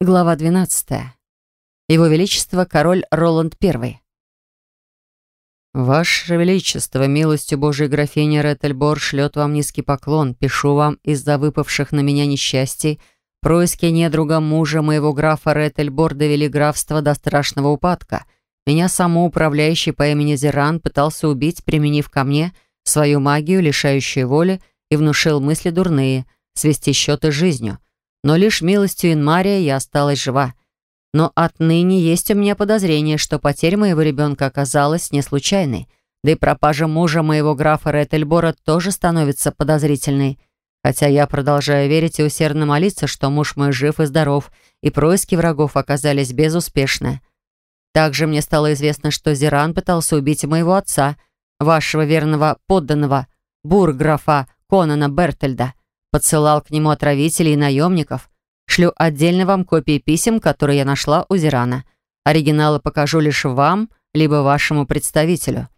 Глава 12. Его Величество король Роланд I. «Ваше Величество, милостью Божией графиня Реттельбор шлет вам низкий поклон. Пишу вам из-за выпавших на меня несчастий. Происки недруга мужа моего графа Реттельбор довели графство до страшного упадка. Меня самоуправляющий по имени Зиран пытался убить, применив ко мне свою магию, лишающую воли, и внушил мысли дурные, свести счеты с жизнью. Но лишь милостью Инмария я осталась жива. Но отныне есть у меня подозрение, что потеря моего ребенка оказалась не случайной. Да и пропажа мужа моего графа Реттельбора тоже становится подозрительной. Хотя я продолжаю верить и усердно молиться, что муж мой жив и здоров, и происки врагов оказались безуспешны. Также мне стало известно, что Зиран пытался убить моего отца, вашего верного подданного, бурграфа Конана Бертельда, подсылал к нему отравителей и наемников, Шлю отдельно вам копии писем, которые я нашла у Зирана. Оригиналы покажу лишь вам, либо вашему представителю.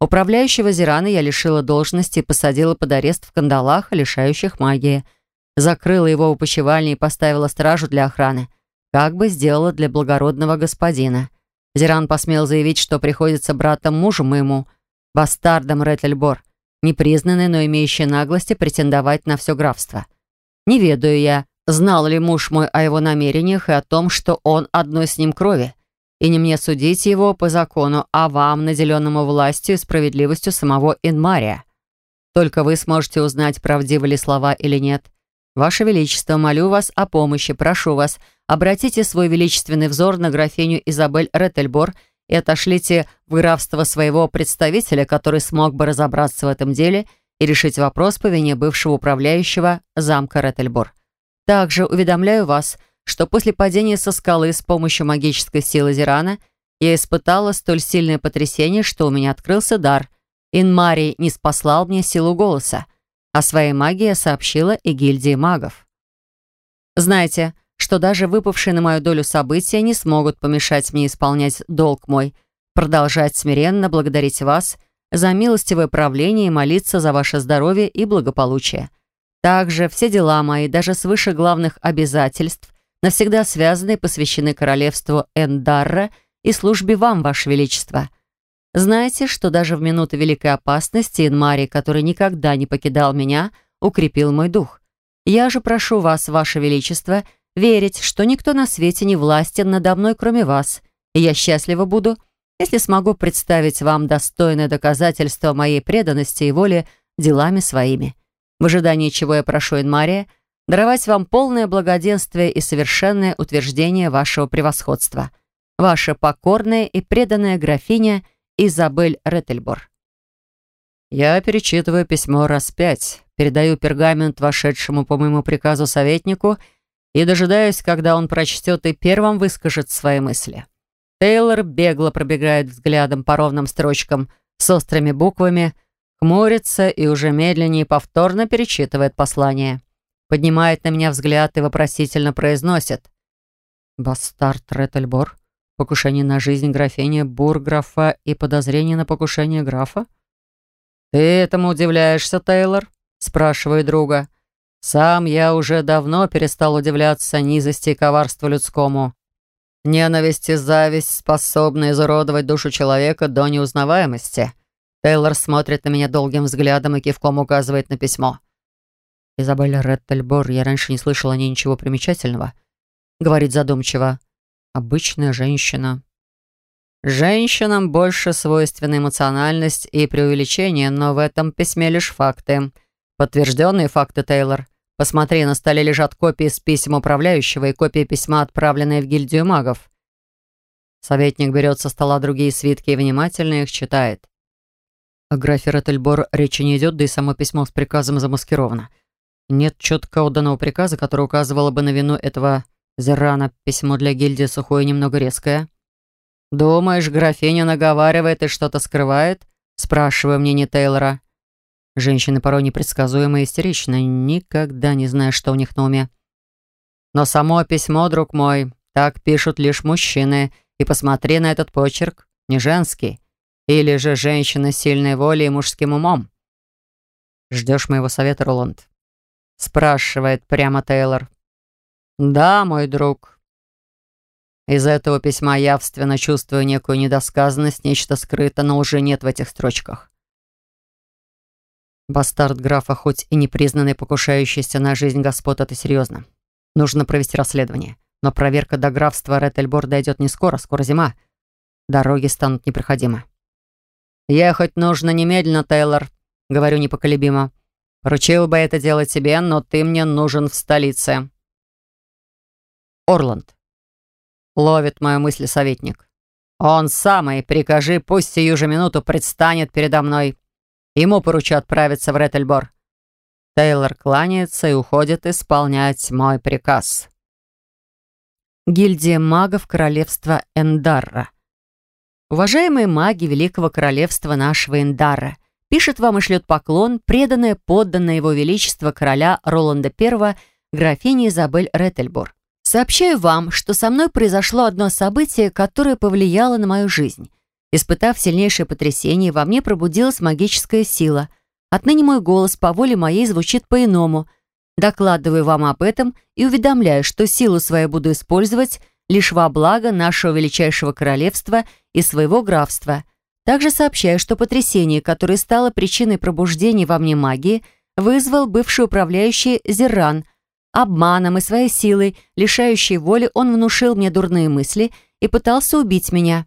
Управляющего Зирана я лишила должности и посадила под арест в кандалах, лишающих магии. Закрыла его в опочивальне и поставила стражу для охраны. Как бы сделала для благородного господина. Зиран посмел заявить, что приходится братом мужу моему, бастардом Реттельбор, непризнанный, но имеющий наглости претендовать на все графство. Не ведаю я, Знал ли муж мой о его намерениях и о том, что он одной с ним крови? И не мне судить его по закону, а вам, наделенному властью и справедливостью самого Инмария. Только вы сможете узнать, правдивы ли слова или нет. Ваше Величество, молю вас о помощи, прошу вас, обратите свой величественный взор на графиню Изабель Реттельбор и отошлите в графство своего представителя, который смог бы разобраться в этом деле и решить вопрос по вине бывшего управляющего замка Реттельбор. Также уведомляю вас, что после падения со скалы с помощью магической силы Зирана я испытала столь сильное потрясение, что у меня открылся дар. Инмарий не спаслал мне силу голоса, а своей магией я сообщила и гильдии магов. Знайте, что даже выпавшие на мою долю события не смогут помешать мне исполнять долг мой, продолжать смиренно благодарить вас за милостивое правление и молиться за ваше здоровье и благополучие. Также все дела мои, даже свыше главных обязательств, навсегда связаны и посвящены королевству Эндарра и службе вам, Ваше Величество. Знаете, что даже в минуты великой опасности Инмари, который никогда не покидал меня, укрепил мой дух. Я же прошу вас, Ваше Величество, верить, что никто на свете не властен надо мной, кроме вас, и я счастлива буду, если смогу представить вам достойное доказательство моей преданности и воли делами своими в ожидании чего я прошу Инмария даровать вам полное благоденствие и совершенное утверждение вашего превосходства. Ваша покорная и преданная графиня Изабель Реттельбор. Я перечитываю письмо раз пять, передаю пергамент вошедшему по моему приказу советнику и дожидаюсь, когда он прочтет и первым выскажет свои мысли. Тейлор бегло пробегает взглядом по ровным строчкам с острыми буквами, хмурится и уже медленнее повторно перечитывает послание. Поднимает на меня взгляд и вопросительно произносит. «Бастард Реттельбор? Покушение на жизнь графини Бурграфа и подозрение на покушение графа?» «Ты этому удивляешься, Тейлор?» спрашиваю друга. «Сам я уже давно перестал удивляться низости и коварству людскому. Ненависть и зависть способны изуродовать душу человека до неузнаваемости». Тейлор смотрит на меня долгим взглядом и кивком указывает на письмо. «Изабель Реттельбор, я раньше не слышала о ней ничего примечательного», — говорит задумчиво. «Обычная женщина». Женщинам больше свойственна эмоциональность и преувеличение, но в этом письме лишь факты. Подтвержденные факты, Тейлор. Посмотри, на столе лежат копии с писем управляющего и копии письма, отправленные в гильдию магов. Советник берет со стола другие свитки и внимательно их читает. О графе Реттельбор речи не идет, да и само письмо с приказом замаскировано. Нет четко отданного приказа, который указывало бы на вину этого Зерана. Письмо для гильдии сухое и немного резкое. «Думаешь, графиня наговаривает и что-то скрывает?» Спрашиваю мнение Тейлора. Женщины порой непредсказуемы и истеричны, никогда не знаю, что у них на уме. Но само письмо, друг мой, так пишут лишь мужчины, и посмотри на этот почерк, не женский. Или же женщина сильной волей и мужским умом? Ждешь моего совета, Роланд? Спрашивает прямо Тейлор. Да, мой друг. Из этого письма явственно чувствую некую недосказанность, нечто скрыто, но уже нет в этих строчках. Бастард графа, хоть и непризнанный покушающийся на жизнь господ, это серьезно. Нужно провести расследование. Но проверка до графства Реттельбор дойдет не скоро, скоро зима. Дороги станут непроходимы. «Ехать нужно немедленно, Тейлор», — говорю непоколебимо. «Поручил бы это делать тебе, но ты мне нужен в столице». Орланд. Ловит мою мысль советник. «Он самый, прикажи, пусть сию же минуту предстанет передо мной». Ему поручу отправиться в Реттельбор. Тейлор кланяется и уходит исполнять мой приказ. Гильдия магов Королевства Эндарра. Уважаемые маги Великого Королевства нашего Эндарра, пишет вам и шлет поклон преданная подданная его величества короля Роланда I, графиня Изабель Реттельбор. Сообщаю вам, что со мной произошло одно событие, которое повлияло на мою жизнь. Испытав сильнейшее потрясение, во мне пробудилась магическая сила. Отныне мой голос по воле моей звучит по-иному. Докладываю вам об этом и уведомляю, что силу свою буду использовать лишь во благо нашего величайшего королевства и своего графства. Также сообщаю, что потрясение, которое стало причиной пробуждения во мне магии, вызвал бывший управляющий Зерран. Обманом и своей силой, лишающей воли, он внушил мне дурные мысли и пытался убить меня.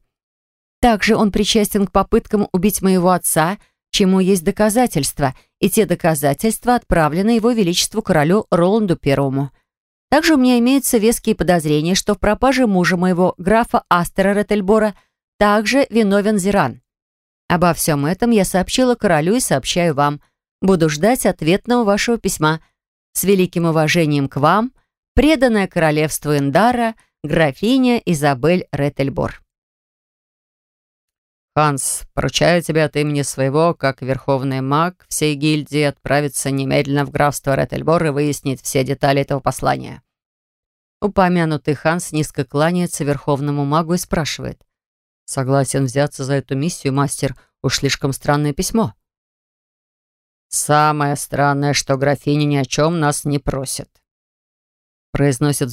Также он причастен к попыткам убить моего отца, чему есть доказательства, и те доказательства отправлены его величеству королю Роланду Первому. Также у меня имеются веские подозрения, что в пропаже мужа моего, графа Астера Реттельбора, также виновен Зиран. Обо всем этом я сообщила королю и сообщаю вам. Буду ждать ответного вашего письма. С великим уважением к вам, преданная королевству Эндара, графиня Изабель Реттельбор. «Ханс, поручаю тебе от имени своего, как верховный маг всей гильдии, отправиться немедленно в графство Реттельбор и выяснить все детали этого послания». Упомянутый Ханс низко кланяется верховному магу и спрашивает. «Согласен взяться за эту миссию, мастер? Уж слишком странное письмо». «Самое странное, что графиня ни о чем нас не просит», произносит в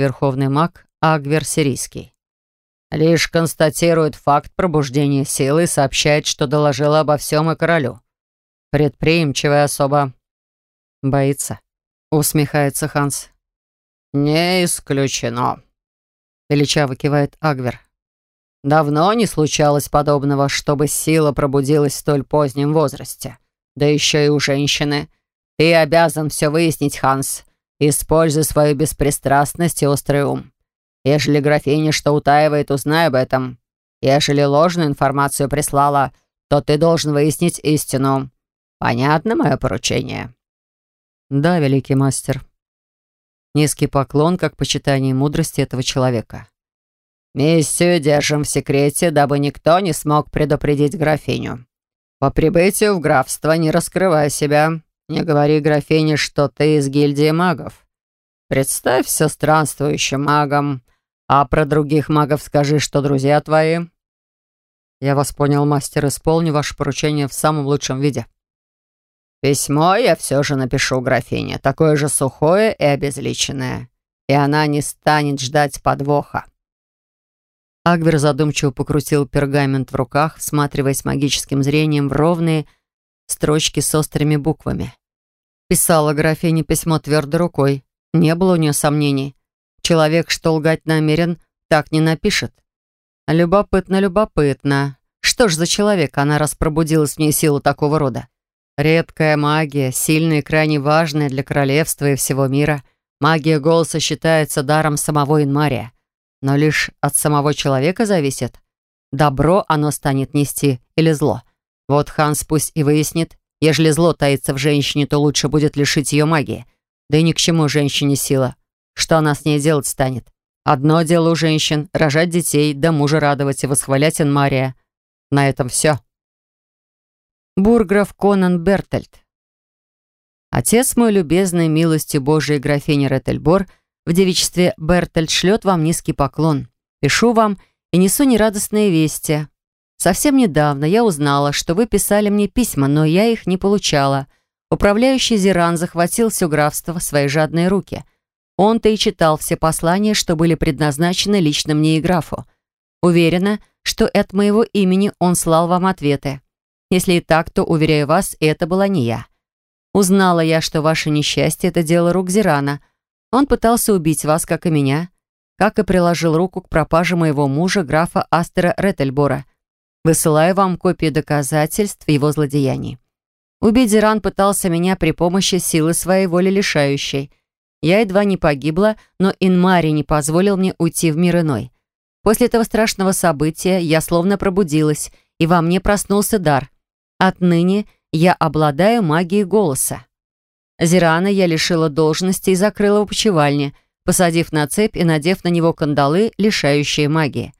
верховный маг Агвер Сирийский. Лишь констатирует факт пробуждения силы и сообщает, что доложила обо всем и королю. Предприимчивая особа. Боится. Усмехается Ханс. «Не исключено», — величаво кивает Агвер. «Давно не случалось подобного, чтобы сила пробудилась в столь позднем возрасте. Да еще и у женщины. Ты обязан все выяснить, Ханс. Используй свою беспристрастность и острый ум. Ежели графиня что утаивает, узнай об этом. Ежели ложную информацию прислала, то ты должен выяснить истину. Понятно мое поручение?» «Да, великий мастер». Низкий поклон, как почитание мудрости этого человека. «Миссию держим в секрете, дабы никто не смог предупредить графиню. По прибытию в графство не раскрывай себя. Не говори графине, что ты из гильдии магов. Представься странствующим магом, а про других магов скажи, что друзья твои». «Я вас понял, мастер. Исполню ваше поручение в самом лучшем виде». «Письмо я все же напишу графине, такое же сухое и обезличенное, и она не станет ждать подвоха». Агвер задумчиво покрутил пергамент в руках, всматриваясь магическим зрением в ровные строчки с острыми буквами. Писала графине письмо твердой рукой. Не было у нее сомнений. Человек, что лгать намерен, так не напишет. Любопытно, любопытно. Что ж за человек, она раз пробудилась в ней силу такого рода? Редкая магия, сильная и крайне важная для королевства и всего мира. Магия голоса считается даром самого Инмария. Но лишь от самого человека зависит. Добро оно станет нести или зло. Вот Ханс пусть и выяснит, ежели зло таится в женщине, то лучше будет лишить ее магии. Да и ни к чему женщине сила. Что она с ней делать станет? Одно дело у женщин — рожать детей, да мужа радовать и восхвалять Инмария. На этом все. Бурграф Конан Бертельд. Отец мой любезный, милостью Божией графини Реттельбор, в девичестве Бертельд шлет вам низкий поклон. Пишу вам и несу нерадостные вести. Совсем недавно я узнала, что вы писали мне письма, но я их не получала. Управляющий Зиран захватил все графство в свои жадные руки — Он-то и читал все послания, что были предназначены лично мне и графу. Уверена, что от моего имени он слал вам ответы. Если и так, то, уверяю вас, это была не я. Узнала я, что ваше несчастье — это дело рук Зирана. Он пытался убить вас, как и меня, как и приложил руку к пропаже моего мужа, графа Астера Реттельбора. Высылаю вам копии доказательств его злодеяний. Убить Зиран пытался меня при помощи силы своей воли лишающей. Я едва не погибла, но Инмари не позволил мне уйти в мир иной. После этого страшного события я словно пробудилась, и во мне проснулся дар. Отныне я обладаю магией голоса. Зирана я лишила должности и закрыла в почевальне, посадив на цепь и надев на него кандалы, лишающие магии.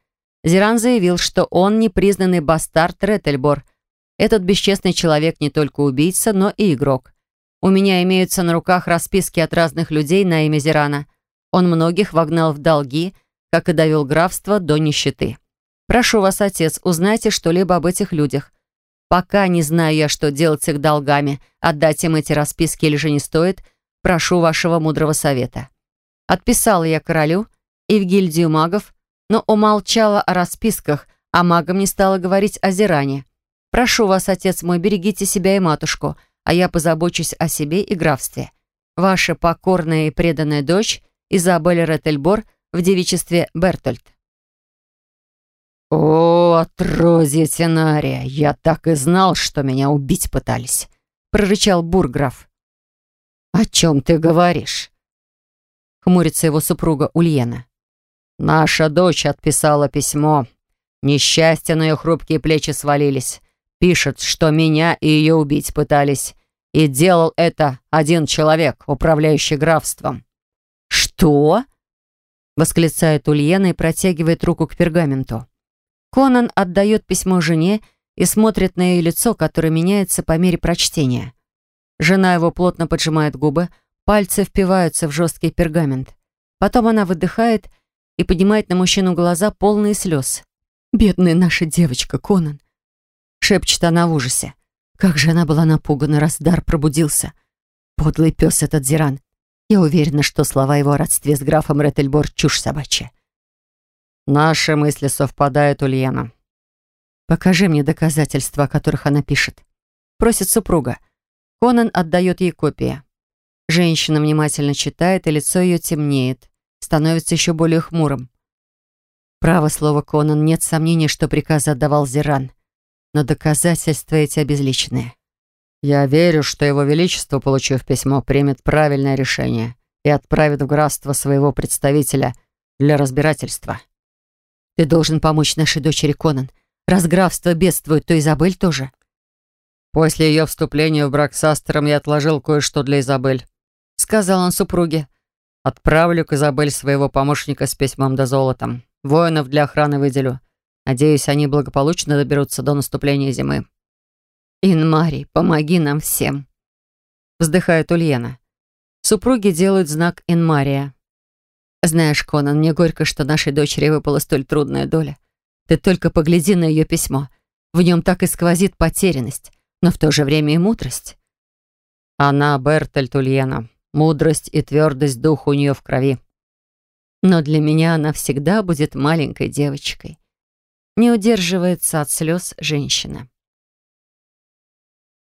Зиран заявил, что он непризнанный бастард Реттельбор, этот бесчестный человек не только убийца, но и игрок. У меня имеются на руках расписки от разных людей на имя Зирана. Он многих вогнал в долги, как и довел графство до нищеты. Прошу вас, отец, узнайте что-либо об этих людях. Пока не знаю я, что делать с их долгами, отдать им эти расписки или же не стоит, прошу вашего мудрого совета. Отписала я королю и в гильдию магов, но умолчала о расписках, а магам не стала говорить о Зиране. Прошу вас, отец мой, берегите себя и матушку, а я позабочусь о себе и графстве. Ваша покорная и преданная дочь Изабель Реттельбор в девичестве Бертольд. «О, отрозье Тенария, я так и знал, что меня убить пытались», — прорычал Бурграф. «О чем ты говоришь?» — хмурится его супруга Ульена. «Наша дочь отписала письмо. Несчастье на ее хрупкие плечи свалились. Пишет, что меня и ее убить пытались. И делал это один человек, управляющий графством. «Что?» — восклицает Ульена и протягивает руку к пергаменту. Конан отдает письмо жене и смотрит на ее лицо, которое меняется по мере прочтения. Жена его плотно поджимает губы, пальцы впиваются в жесткий пергамент. Потом она выдыхает и поднимает на мужчину глаза, полные слез. «Бедная наша девочка, Конан шепчет она в ужасе. Как же она была напугана, раз дар пробудился. Подлый пес этот Зиран. Я уверена, что слова его о родстве с графом Реттельбор — чушь собачья. Наши мысли совпадают, Ульяна. Покажи мне доказательства, о которых она пишет. Просит супруга. Конан отдает ей копии. Женщина внимательно читает, и лицо ее темнеет, становится еще более хмурым. Право слово Конан, нет сомнений, что приказ отдавал Зиран но доказательства эти обезличенные. Я верю, что Его Величество, получив письмо, примет правильное решение и отправит в графство своего представителя для разбирательства. Ты должен помочь нашей дочери Конан. Раз графство бедствует, то Изабель тоже. После ее вступления в брак с Астером я отложил кое-что для Изабель. Сказал он супруге. Отправлю к Изабель своего помощника с письмом да золотом. Воинов для охраны выделю. Надеюсь, они благополучно доберутся до наступления зимы. «Инмари, помоги нам всем!» Вздыхает Ульяна. Супруги делают знак Инмария. «Знаешь, Конан, мне горько, что нашей дочери выпала столь трудная доля. Ты только погляди на ее письмо. В нем так и сквозит потерянность, но в то же время и мудрость». Она Бертольд Ульяна. Мудрость и твердость духа у нее в крови. Но для меня она всегда будет маленькой девочкой не удерживается от слез женщина.